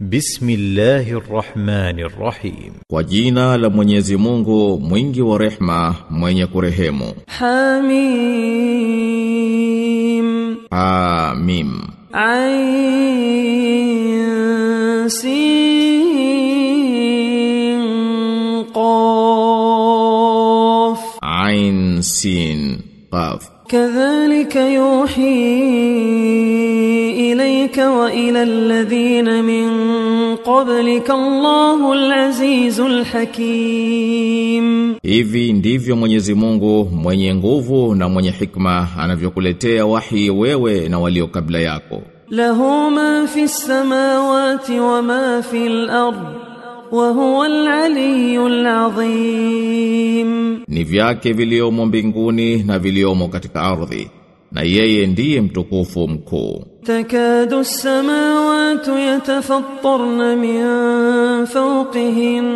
Bismillahirrahmanirrahim. Kwa jina la Mwenyezi Mungu, mwingi wa rehma, mwenye kurehemu. Hamim. Hamim. Ain qaf. Ain qaf. Kadhalika yuhii إليك وإلى الذين من قبلك الله العزيز الحكيم Hivi ndivyo Mwenyezi Mungu mwenye nguvu na mwenye hikma anavyokuletea wahi wewe na walio kabla yako. له ما في السماوات وما في الأرض وهو العلي العظيم Ni vyake viliomo mbinguni na viliomo katika ardhi. Na yeye ndiye mtukufu mkuu. تكاد السماوات يتفطرن من فوقهن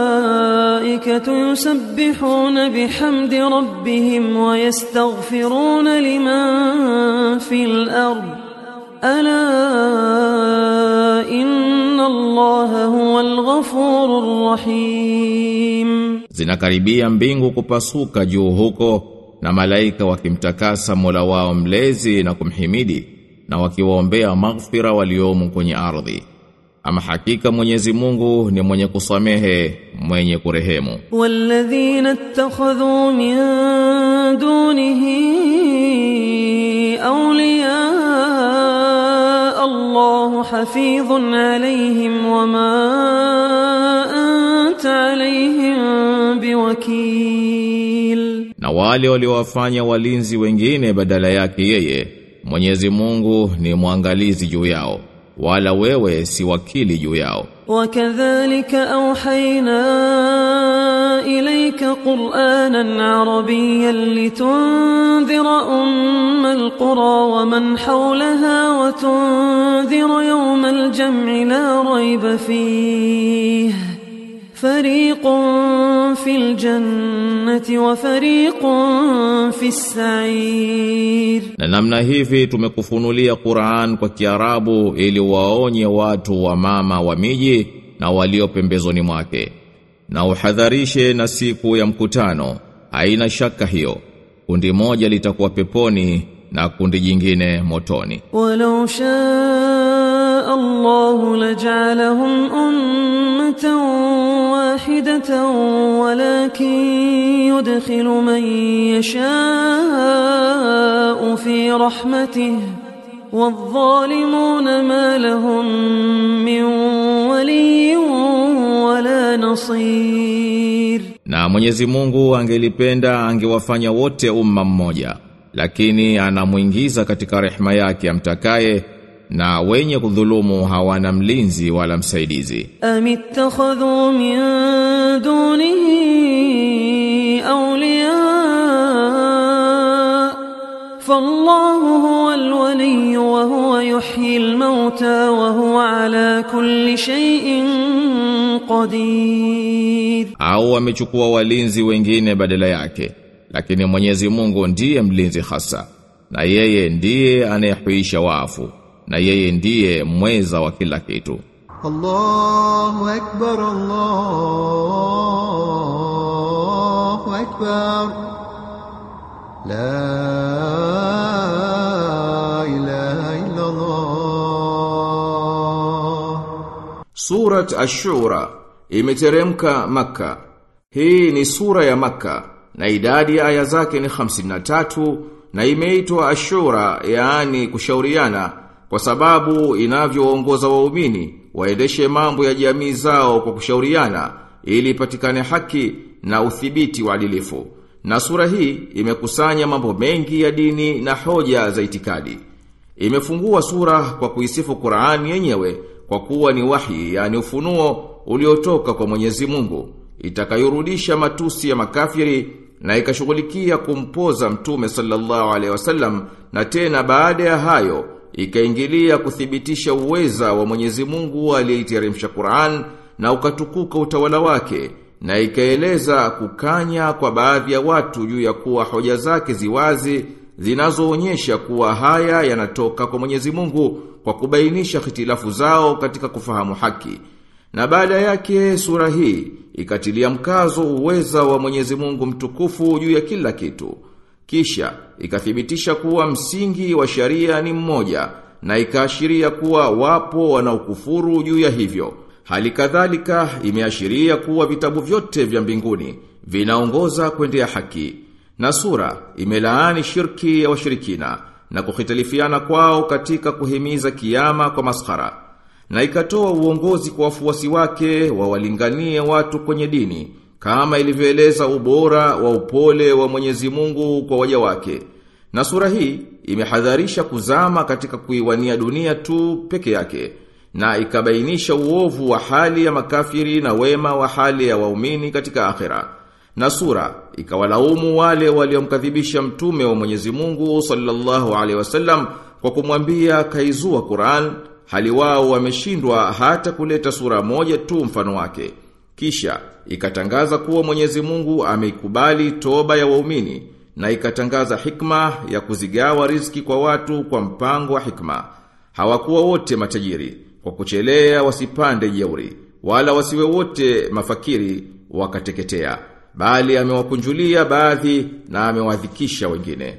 والملائكة يسبحون بحمد ربهم ويستغفرون لمن في الأرض ألا إن الله هو الغفور الرحيم Zinakaribia mbingu kupasuka juu huko na malaika wakimtakasa Mola wao mlezi na kumhimidi na wakiwaombea maghfira waliomo kwenye ardhi. Ama hakika Mwenyezi Mungu ni mwenye kusamehe, mwenye kurehemu. Walladhina ittakhadhu min dunihi awliya Allahu hafizun alayhim wama بوكيل Na wale waliowafanya walinzi wengine badala yake yeye, Mwenyezi Mungu ni mwangalizi juu yao, wala wewe si wakili juu yao. وكذلك أوحينا إليك قرآنا عربيا لتنذر أم القرى ومن حولها وتنذر يوم الجمع لا ريب فيه فريق في الجنة وفريق في السعير Na namna hivi tumekufunulia Qur'an kwa Kiarabu ili waonye watu wa mama wa miji na walio pembezoni mwake. Na uhadharishe na siku ya mkutano, haina shaka hiyo. Kundi moja litakuwa peponi na kundi jingine motoni. ولو شاء الله لجعلهم أمة واحدة ولكن يدخل من يشاء في رحمته والظالمون ما لهم من ولي ولا نصير Na Mwenyezi Mungu angelipenda angewafanya wote umma mmoja, lakini anamuingiza katika rehema yake amtakaye na wenye kudhulumu hawana mlinzi wala msaidizi. Amittakhadhu min dunihi awliya fallahu huwa alwaliy wa huwa yuhyi almauta wa huwa ala kulli shay'in qadir, au amechukua walinzi wengine badala yake, lakini Mwenyezi Mungu ndiye mlinzi hasa na yeye ndiye anayehuisha wafu na yeye ndiye mweza wa kila kitu. Allahu akbar Allahu akbar. La ilaha illa Allah Surat Ash-Shura imeteremka Makka. Hii ni sura ya Makka na idadi ya aya zake ni 53 na imeitwa Ashura yaani kushauriana kwa sababu inavyoongoza waumini waendeshe mambo ya jamii zao kwa kushauriana ili ipatikane haki na uthibiti wa adilifu. Na sura hii imekusanya mambo mengi ya dini na hoja za itikadi. Imefungua sura kwa kuisifu Qur'ani yenyewe kwa kuwa ni wahi yani ufunuo uliotoka kwa Mwenyezi Mungu itakayorudisha matusi ya makafiri na ikashughulikia kumpoza mtume sallallahu alaihi wasallam na tena baada ya hayo ikaingilia kuthibitisha uweza wa Mwenyezi Mungu aliyeiteremsha Qur'an na ukatukuka utawala wake na ikaeleza kukanya kwa baadhi ya watu juu ya kuwa hoja zake ziwazi zinazoonyesha kuwa haya yanatoka kwa Mwenyezi Mungu kwa kubainisha hitilafu zao katika kufahamu haki. Na baada yake sura hii ikatilia mkazo uweza wa Mwenyezi Mungu mtukufu juu ya kila kitu. Kisha ikathibitisha kuwa msingi wa sharia ni mmoja na ikaashiria kuwa wapo wanaokufuru juu ya hivyo. Hali kadhalika imeashiria kuwa vitabu vyote vya mbinguni vinaongoza kwendea haki. Na sura imelaani shirki ya washirikina na kuhitalifiana kwao katika kuhimiza kiama kwa maskhara. Na ikatoa uongozi kwa wafuasi wake wawalinganie watu kwenye dini kama ilivyoeleza ubora wa upole wa Mwenyezi Mungu kwa waja wake. Na sura hii imehadharisha kuzama katika kuiwania dunia tu peke yake na ikabainisha uovu wa hali ya makafiri na wema wa hali ya waumini katika akhera. Na sura ikawalaumu wale waliomkadhibisha mtume wa Mwenyezi Mungu sallallahu alaihi wasallam kwa kumwambia kaizua Qur'an hali wao wameshindwa hata kuleta sura moja tu mfano wake. Kisha ikatangaza kuwa Mwenyezi Mungu ameikubali toba ya waumini na ikatangaza hikma ya kuzigawa riziki kwa watu kwa mpango wa hikma. Hawakuwa wote matajiri kwa kuchelea wasipande jeuri wala wasiwe wote mafakiri wakateketea bali amewakunjulia baadhi na amewadhikisha wengine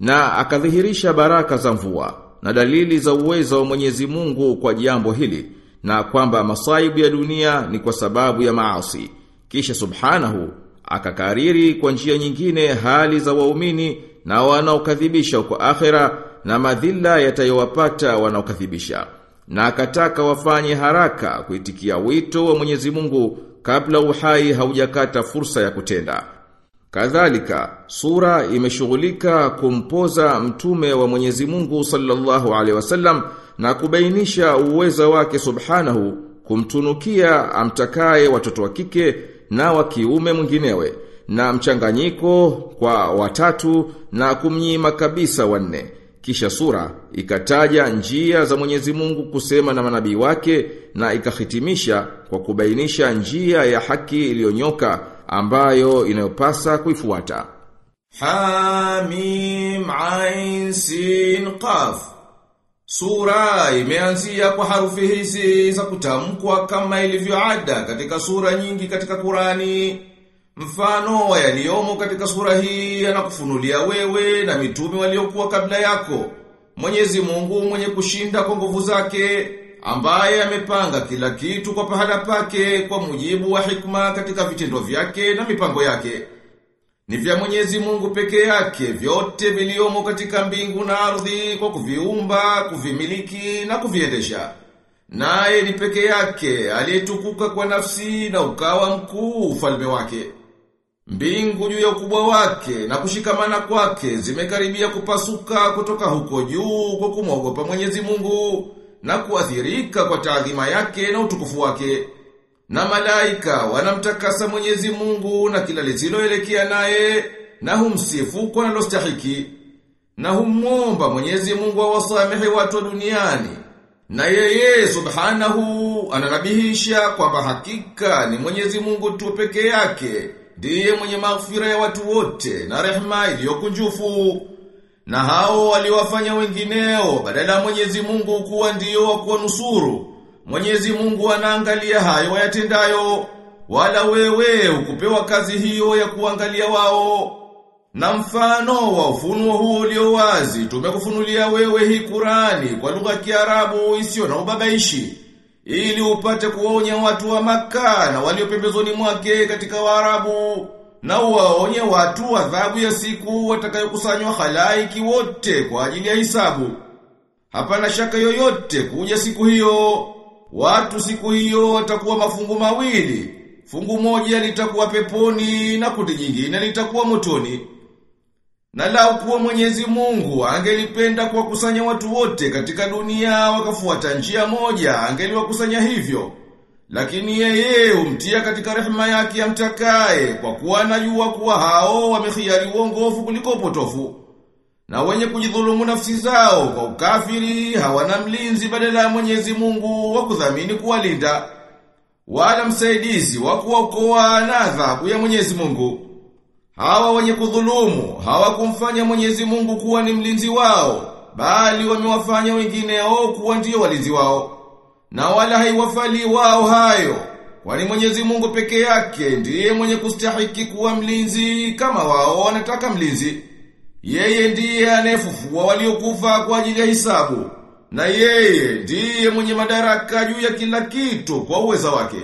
na akadhihirisha baraka za mvua na dalili za uwezo wa Mwenyezi Mungu kwa jambo hili na kwamba masaibu ya dunia ni kwa sababu ya maasi kisha subhanahu akakariri kwa njia nyingine hali za waumini na wanaokadhibisha kwa akhera na madhila yatayowapata wanaokadhibisha na akataka wafanye haraka kuitikia wito wa Mwenyezi Mungu kabla uhai haujakata fursa ya kutenda. Kadhalika, sura imeshughulika kumpoza mtume wa Mwenyezi Mungu sallallahu alaihi wasallam na kubainisha uweza wake subhanahu kumtunukia amtakaye watoto wa kike na wa kiume mwinginewe na mchanganyiko kwa watatu na kumnyima kabisa wanne. Kisha sura ikataja njia za Mwenyezi Mungu kusema na manabii wake na ikahitimisha kwa kubainisha njia ya haki iliyonyoka ambayo inayopasa kuifuata. Hamim Ain Sin Qaf Sura imeanzia kwa harufi hizi za kutamkwa kama ilivyoada katika sura nyingi katika Kurani. Mfano yaliyomo katika sura hii yanakufunulia wewe na mitume waliokuwa kabla yako. Mwenyezi Mungu mwenye kushinda kwa nguvu zake, ambaye amepanga kila kitu kwa pahala pake kwa mujibu wa hikma katika vitendo vyake na mipango yake. Ni vya Mwenyezi Mungu peke yake vyote viliomo katika mbingu na ardhi kwa kuviumba, kuvimiliki na kuviendesha. Naye ni peke yake aliyetukuka kwa nafsi na ukawa mkuu ufalme wake. Mbingu juu ya ukubwa wake na kushikamana kwake zimekaribia kupasuka kutoka huko juu kwa kumwogopa Mwenyezi Mungu na kuathirika kwa taadhima yake na utukufu wake. Na malaika wanamtakasa Mwenyezi Mungu na kila lisiloelekea naye na humsifu kwa nalostahiki. Na humwomba Mwenyezi Mungu awasamehe watu wa duniani. Na yeye subhanahu ananabihisha kwamba hakika ni Mwenyezi Mungu tu pekee yake ndiye mwenye maghfira ya watu wote na rehema iliyokunjufu. Na hao waliwafanya wengineo badala Mwenyezi Mungu kuwa ndiyo wa kuwanusuru. Mwenyezi Mungu anaangalia hayo wayatendayo, wala wewe ukupewa kazi hiyo ya kuangalia wao. Na mfano wa ufunuo huo ulio wazi, tumekufunulia wewe hii Qurani kwa lugha ya Kiarabu isiyo na ubabaishi, ili upate kuonya watu wa Maka na walio pembezoni mwake katika Waarabu, na uwaonye watu adhabu ya siku watakayokusanywa halaiki wote kwa ajili ya hisabu. Hapana shaka yoyote kuja siku hiyo, watu siku hiyo watakuwa mafungu mawili. Fungu moja litakuwa peponi na kundi jingine litakuwa motoni. Na lau kuwa Mwenyezi Mungu angelipenda kuwakusanya watu wote katika dunia wakafuata njia moja, angeliwakusanya hivyo. Lakini yeye umtia katika rehema yake amtakaye kwa kuwa anajua kuwa hao wamekhiari uongofu kuliko upotofu. Na wenye kujidhulumu nafsi zao kwa ukafiri hawana mlinzi badala ya Mwenyezi Mungu wa kudhamini kuwalinda wala msaidizi wa kuokoa na adhabu ya Mwenyezi Mungu. Hawa wenye kudhulumu hawakumfanya Mwenyezi Mungu kuwa ni mlinzi wao, bali wamewafanya wengineo kuwa ndio walinzi wao. Na wala haiwafali wao hayo, kwani Mwenyezi Mungu peke yake ndiye mwenye kustahiki kuwa mlinzi kama wao wanataka mlinzi. Yeye ndiye anefufuwa waliokufa kwa ajili ya hisabu, na yeye ndiye mwenye madaraka juu ya kila kitu kwa uweza wake.